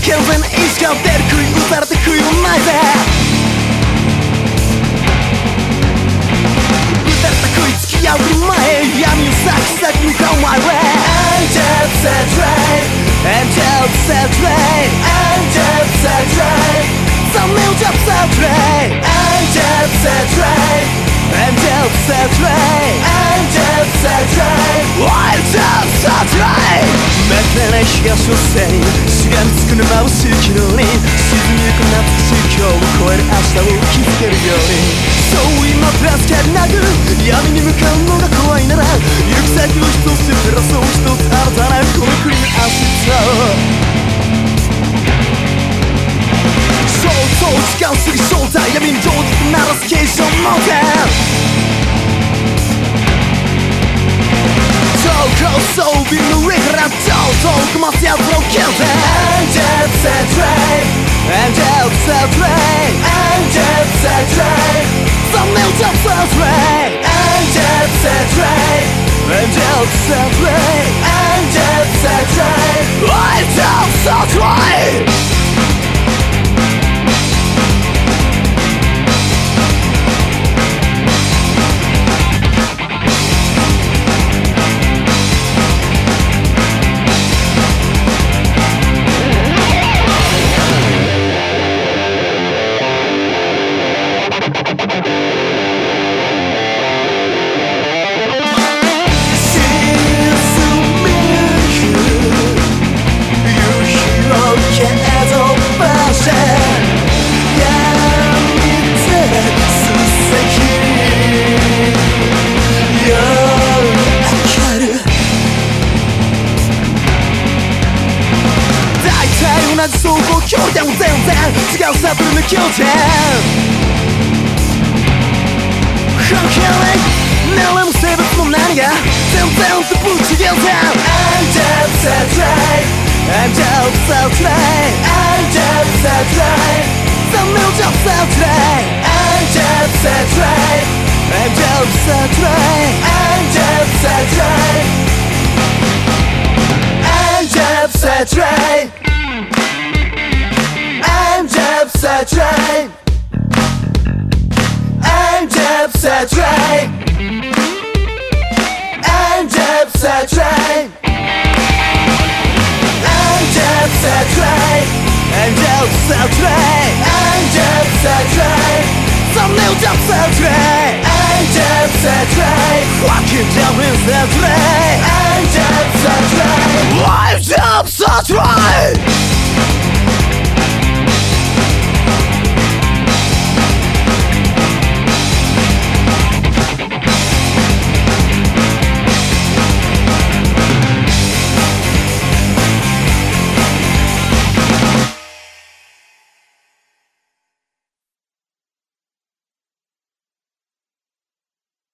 健全ないつか出る杭打たれて悔いはないぜ打たれた杭付き合う前闇を咲き咲き向かう my way I'm just a train I'm just a train I'm just a train 残念 just a train I'm just a train I'm just a train I'm just a train I'm just a train 真っ赤な東を背 にしがみつくの眩しい昨日に沈みゆく懐かしい今日を超える明日を気づけるように。そう今助けなく闇に向かうのが怖いなら行く先を一つ照らそう一つ新たなこの国の明日そうそう時間過ぎ正体闇に上手と鳴らす警鐘の点超高層ビルの上から超遠く待つ奴らを消せ I'm just a train I'm just a train I'm just じ走行距離でも全然違うサブルの境点関係ない年齢も性別も何が全然とぶち切れた I'm just a train I'm just a train I'm just a train 残念 just a train I'm just a train I'm just a train I'm just a train I'm just a train a train. I'm just a train. I'm just a train. I'm just a train. I'm just a train. I'm just a train. Some new just a train. I'm just a train. Fucking down with the train. I'm just a train. I'm just a train.